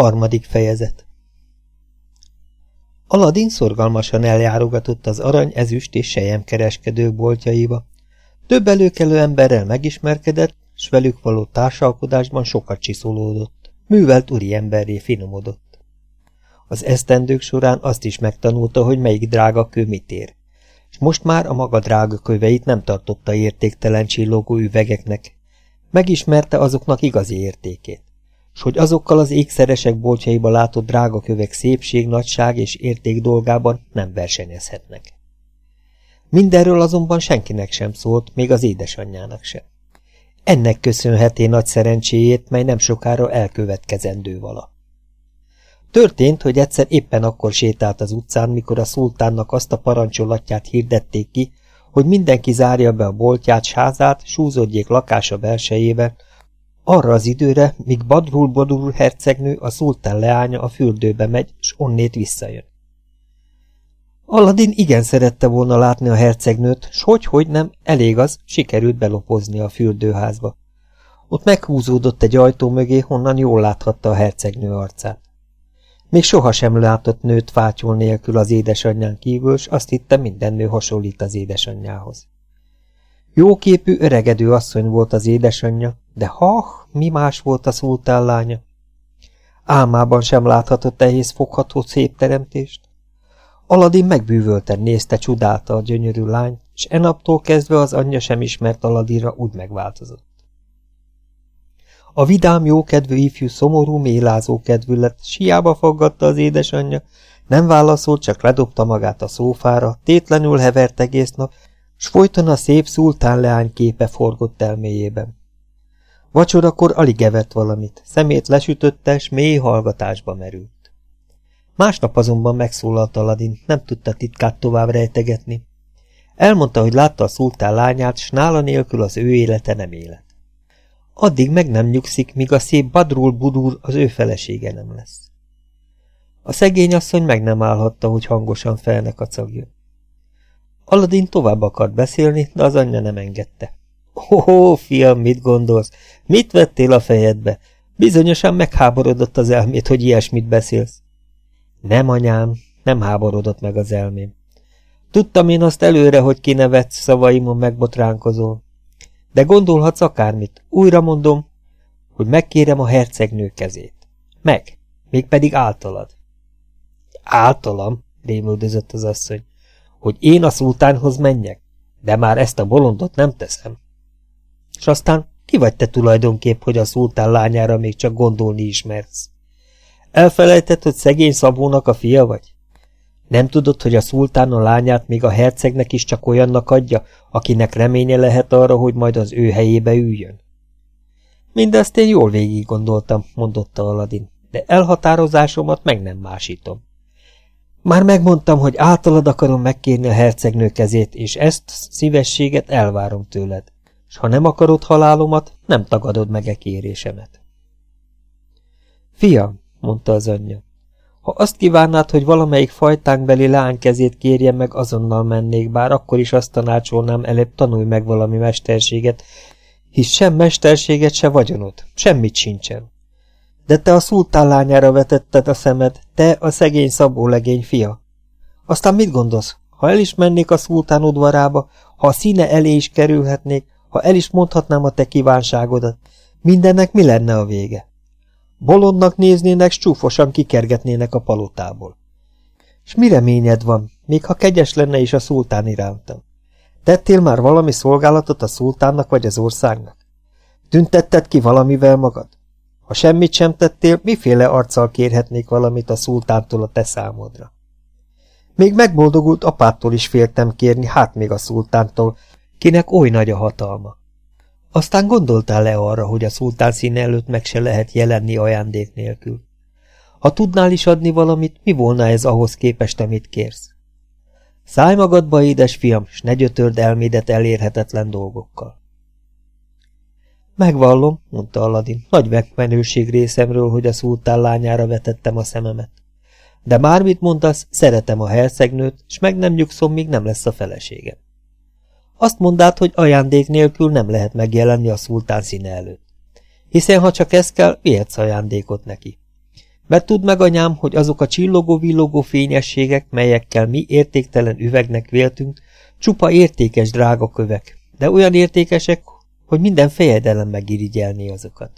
Harmadik fejezet Aladin szorgalmasan eljárogatott az arany, ezüst és sejemkereskedők boltjaiba. Több előkelő emberrel megismerkedett, s velük való társalkodásban sokat csiszolódott. Művelt úri emberré finomodott. Az esztendők során azt is megtanulta, hogy melyik drága kő mit ér, és most már a maga drága köveit nem tartotta értéktelen csillogó üvegeknek. Megismerte azoknak igazi értékét s hogy azokkal az ékszeresek boltjaiba látott drága kövek szépség, nagyság és érték dolgában nem versenyezhetnek. Mindenről azonban senkinek sem szólt, még az édesanyjának sem. Ennek köszönheti nagy szerencséjét, mely nem sokára elkövetkezendő vala. Történt, hogy egyszer éppen akkor sétált az utcán, mikor a szultánnak azt a parancsolatját hirdették ki, hogy mindenki zárja be a boltját, sázát, súzodjék lakása belsejében, arra az időre, míg Badrul Badul hercegnő, a szultán leánya a fürdőbe megy, s onnét visszajön. Aladin igen szerette volna látni a hercegnőt, s hogy-hogy nem, elég az, sikerült belopozni a fürdőházba. Ott meghúzódott egy ajtó mögé, honnan jól láthatta a hercegnő arcát. Még sohasem látott nőt fátyol nélkül az édesanyján kívül, s azt hitte minden nő hasonlít az édesanyjához. Jóképű, öregedő asszony volt az édesanyja, de ha, mi más volt a szultán lánya? Álmában sem láthatott ehhez fogható szép teremtést. Aladin megbűvölten nézte, csodálta a gyönyörű lány, és enaptól kezdve az anyja sem ismert Aladinra, úgy megváltozott. A vidám, jókedvű ifjú szomorú, mélázó kedvű lett, siába faggatta az édesanyja, nem válaszolt, csak ledobta magát a szófára, tétlenül hevert egész nap, s folyton a szép szultán leány képe forgott elméjében. Vacsorakor alig evett valamit, szemét lesütötte, s mély hallgatásba merült. Másnap azonban megszólalt Aladin, nem tudta titkát tovább rejtegetni. Elmondta, hogy látta a szultán lányát, s nála nélkül az ő élete nem élet. Addig meg nem nyugszik, míg a szép Badrul Budur az ő felesége nem lesz. A szegény asszony meg nem állhatta, hogy hangosan felnek a cagja. Aladin tovább akart beszélni, de az anyja nem engedte. Ó, fiam, mit gondolsz? Mit vettél a fejedbe? Bizonyosan megháborodott az elmét, hogy ilyesmit beszélsz. Nem, anyám, nem háborodott meg az elmém. Tudtam én azt előre, hogy kinevetsz, szavaimon megbotránkozol. De gondolhatsz akármit. Újra mondom, hogy megkérem a hercegnő kezét. Meg, mégpedig általad. Általam, rémüldözött az asszony hogy én a szultánhoz menjek, de már ezt a bolondot nem teszem. És aztán ki vagy te tulajdonképp, hogy a szultán lányára még csak gondolni ismersz? Elfelejtett, hogy szegény Szabónak a fia vagy? Nem tudod, hogy a szultán a lányát még a hercegnek is csak olyannak adja, akinek reménye lehet arra, hogy majd az ő helyébe üljön? Mindezt én jól végig gondoltam, mondotta Aladin, de elhatározásomat meg nem másítom. Már megmondtam, hogy általad akarom megkérni a hercegnő kezét, és ezt szívességet elvárom tőled, és ha nem akarod halálomat, nem tagadod meg e kérésemet. Fiam, mondta az anyja, ha azt kívánnád, hogy valamelyik fajtánkbeli lány kezét kérje meg, azonnal mennék, bár akkor is azt tanácsolnám, előbb tanulj meg valami mesterséget, hisz sem mesterséget, se vagyonod, semmit sincsen. De te a szultán lányára vetetted a szemed, te a szegény szabó legény fia. Aztán mit gondolsz, ha el is mennék a szultán udvarába, ha a színe elé is kerülhetnék, ha el is mondhatnám a te kívánságodat, mindennek mi lenne a vége? Bolondnak néznének, csúfosan kikergetnének a palotából. S mi reményed van, még ha kegyes lenne is a szultán irántam? Tettél már valami szolgálatot a szultánnak vagy az országnak? Tüntetted ki valamivel magad? Ha semmit sem tettél, miféle arccal kérhetnék valamit a szultántól a te számodra? Még megboldogult apától is féltem kérni, hát még a szultántól, kinek oly nagy a hatalma. Aztán gondoltál le arra, hogy a szultán színe előtt meg se lehet jelenni ajándék nélkül? Ha tudnál is adni valamit, mi volna ez ahhoz képest, amit kérsz? Szállj magadba, édes fiam, s ne gyötörd elmédet elérhetetlen dolgokkal. Megvallom, mondta Aladin, nagy megmenőség részemről, hogy a szultán lányára vetettem a szememet. De mármit mondasz, szeretem a hercegnőt, és meg nem nyugszom, míg nem lesz a feleségem. Azt mondád, hogy ajándék nélkül nem lehet megjelenni a szultán színe előtt. Hiszen ha csak ez kell, vihetsz ajándékot neki. Mert tudd meg, anyám, hogy azok a csillogó-villogó fényességek, melyekkel mi értéktelen üvegnek véltünk, csupa értékes drága kövek, de olyan értékesek, hogy minden fejedelem megirigyelni azokat.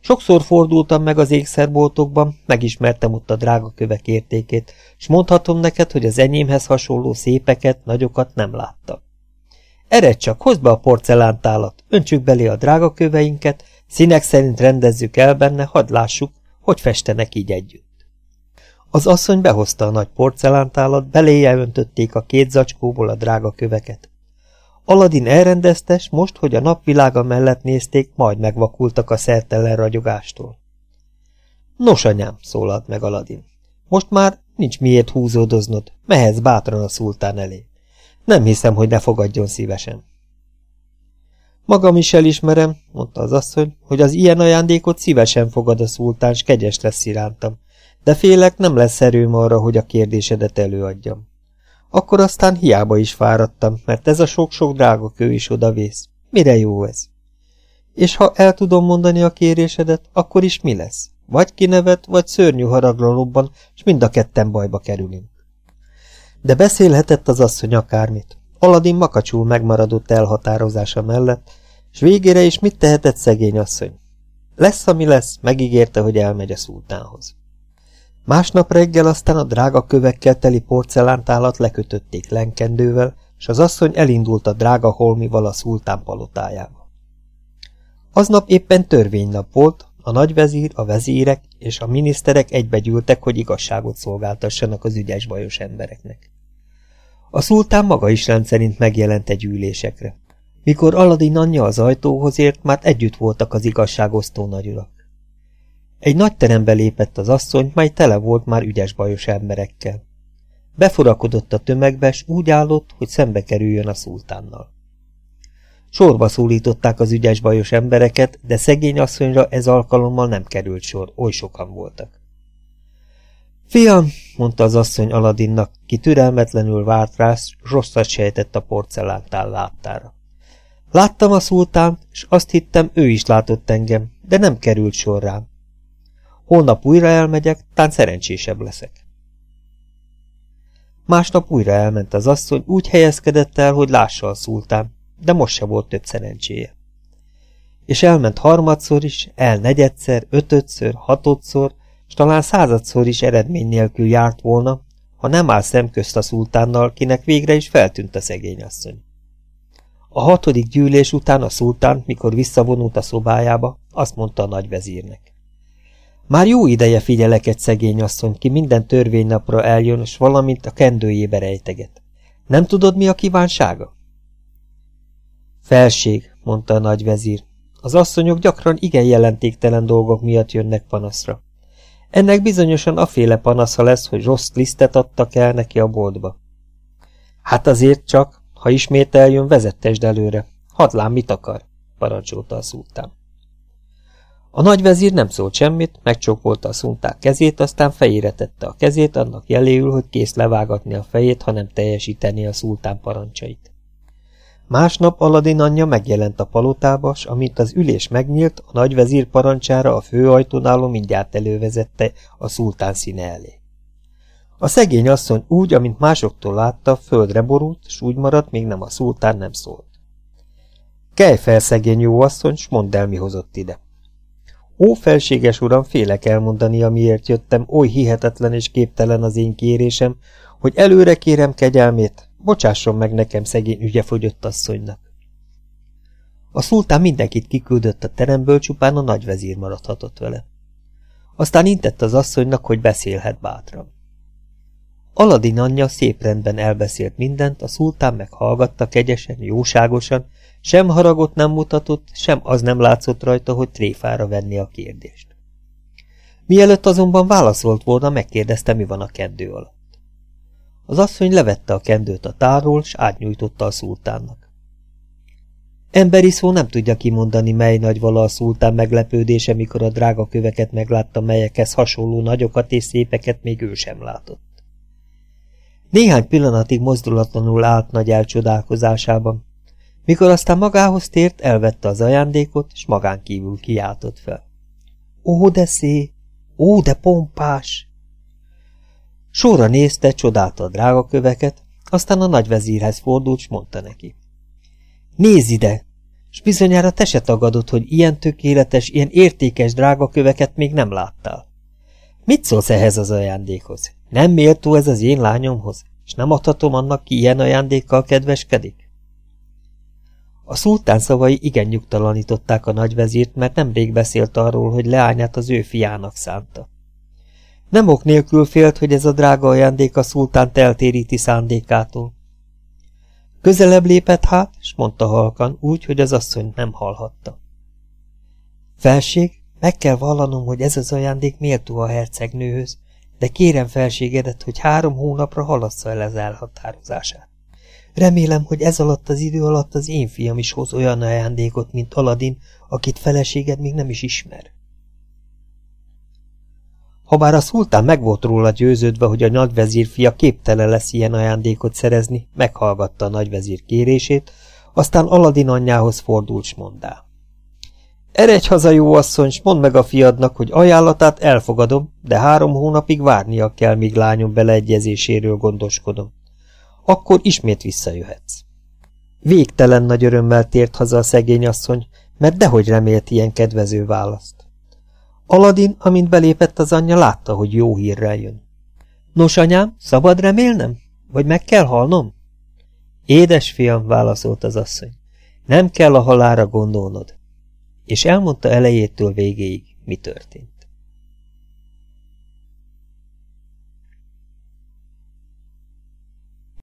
Sokszor fordultam meg az ékszerboltokban, megismertem ott a drága kövek értékét, és mondhatom neked, hogy az enyémhez hasonló szépeket, nagyokat nem láttam. Eredj csak, hozd be a porcelántálat, öntsük belé a drága köveinket, színek szerint rendezzük el benne, hadd lássuk, hogy festenek így együtt. Az asszony behozta a nagy porcelántálat, beléje öntötték a két zacskóból a drága köveket. Aladin elrendezte, most, hogy a napvilága mellett nézték, majd megvakultak a szertelen ragyogástól. Nos, anyám, szólalt meg Aladin. Most már nincs miért húzódoznod, mehetsz bátran a szultán elé. Nem hiszem, hogy ne fogadjon szívesen. Magam is elismerem, mondta az asszony, hogy az ilyen ajándékot szívesen fogad a szultán, s kegyes lesz irántam, de félek nem lesz erőm arra, hogy a kérdésedet előadjam. Akkor aztán hiába is fáradtam, mert ez a sok-sok drága kő is odavész. Mire jó ez? És ha el tudom mondani a kérésedet, akkor is mi lesz? Vagy kinevet, vagy szörnyű haragra lobban, és mind a ketten bajba kerülünk. De beszélhetett az asszony akármit. Aladin makacsul megmaradott elhatározása mellett, és végére is mit tehetett szegény asszony? Lesz, ami lesz, megígérte, hogy elmegy a szultánhoz. Másnap reggel aztán a drága kövekkel teli porcelántálat lekötötték lenkendővel, és az asszony elindult a drága holmival a szultán palotájába. Aznap éppen törvénynap volt, a nagyvezír, a vezírek és a miniszterek egybegyűltek, hogy igazságot szolgáltassanak az ügyes bajos embereknek. A szultán maga is rendszerint megjelent egy ülésekre. Mikor Aladin anyja az ajtóhoz ért, már együtt voltak az igazságosztó nagyurak. Egy nagy terembe lépett az asszony, mely tele volt már ügyes bajos emberekkel. Beforakodott a tömegbe, s úgy állott, hogy szembe kerüljön a szultánnal. Sorba szólították az ügyes bajos embereket, de szegény asszonyra ez alkalommal nem került sor, oly sokan voltak. Fiam, mondta az asszony Aladinnak, ki türelmetlenül várt rá, rosszat sejtett a porcelántál láttára. Láttam a szultánt, és azt hittem, ő is látott engem, de nem került sor rám. Holnap újra elmegyek, tán szerencsésebb leszek. Másnap újra elment az asszony, úgy helyezkedett el, hogy lássa a szultán, de most se volt több szerencséje. És elment harmadszor is, el negyedszer, ötödször, hatodszor, és talán századszor is eredmény nélkül járt volna, ha nem áll szemközt a szultánnal, kinek végre is feltűnt a szegény asszony. A hatodik gyűlés után a szultán, mikor visszavonult a szobájába, azt mondta a nagyvezírnek. Már jó ideje figyelek egy szegény asszony, ki minden törvénynapra eljön, és valamint a kendőjébe rejteget. Nem tudod, mi a kívánsága? Felség, mondta a nagyvezír. Az asszonyok gyakran igen jelentéktelen dolgok miatt jönnek panaszra. Ennek bizonyosan aféle panasza lesz, hogy rossz lisztet adtak el neki a boltba. Hát azért csak, ha ismét eljön, vezettesd előre. Hadd lám, mit akar, parancsolta a szultán. A nagyvezír nem szólt semmit, megcsókolta a szunták kezét, aztán fejére tette a kezét, annak jeléül, hogy kész levágatni a fejét, ha nem teljesíteni a szultán parancsait. Másnap Aladin anyja megjelent a palotába, s amint az ülés megnyílt, a nagyvezír parancsára a főajtón álló mindjárt elővezette a szultán színe elé. A szegény asszony úgy, amint másoktól látta, földre borult, s úgy maradt, még nem a szultán nem szólt. Kelj fel, szegény jó asszony, s mondd el, mi hozott ide. Ó, felséges uram, félek elmondani, amiért jöttem, oly hihetetlen és képtelen az én kérésem, hogy előre kérem kegyelmét, bocsásson meg nekem szegény ügyefogyott asszonynak. A szultán mindenkit kiküldött a teremből, csupán a nagyvezír maradhatott vele. Aztán intett az asszonynak, hogy beszélhet bátran. Aladin anyja szép rendben elbeszélt mindent, a szultán meghallgatta kegyesen, jóságosan, sem haragot nem mutatott, sem az nem látszott rajta, hogy tréfára venni a kérdést. Mielőtt azonban válaszolt volna, megkérdezte, mi van a kendő alatt. Az asszony levette a kendőt a tárról, s átnyújtotta a szultánnak. Emberi szó nem tudja kimondani, mely nagy vala a szultán meglepődése, mikor a drága köveket meglátta, melyekhez hasonló nagyokat és szépeket még ő sem látott. Néhány pillanatig mozdulatlanul állt nagy elcsodálkozásában, mikor aztán magához tért, elvette az ajándékot, és magán kívül kiáltott fel. Ó, de szép! Ó, de pompás! Sorra nézte, csodálta a drága köveket, aztán a nagyvezírhez fordult, s mondta neki. Nézz ide! S bizonyára te se tagadod, hogy ilyen tökéletes, ilyen értékes drága köveket még nem láttál. Mit szólsz ehhez az ajándékhoz? Nem méltó ez az én lányomhoz, és nem adhatom annak, ki ilyen ajándékkal kedveskedik? A szultán szavai igen nyugtalanították a nagyvezírt, mert nemrég beszélt arról, hogy leányát az ő fiának szánta. Nem ok nélkül félt, hogy ez a drága ajándék a szultánt eltéríti szándékától. Közelebb lépett hát, és mondta halkan, úgy, hogy az asszony nem hallhatta. Felség, meg kell vallanom, hogy ez az ajándék méltó a hercegnőhöz, de kérem felségedet, hogy három hónapra halassza el az elhatározását. Remélem, hogy ez alatt az idő alatt az én fiam is hoz olyan ajándékot, mint Aladin, akit feleséged még nem is ismer. Habár a szultán meg volt róla győződve, hogy a nagyvezír fia képtelen lesz ilyen ajándékot szerezni, meghallgatta a nagyvezír kérését, aztán Aladin anyjához fordult, s mondá. Eredj haza, jó asszony, s mondd meg a fiadnak, hogy ajánlatát elfogadom, de három hónapig várnia kell, míg lányom beleegyezéséről gondoskodom. Akkor ismét visszajöhetsz. Végtelen nagy örömmel tért haza a szegény asszony, mert dehogy remélt ilyen kedvező választ. Aladin, amint belépett az anyja, látta, hogy jó hírrel jön. Nos, anyám, szabad remélnem? Vagy meg kell halnom? Édes fiam, válaszolt az asszony, nem kell a halára gondolnod. És elmondta elejétől végéig, mi történt.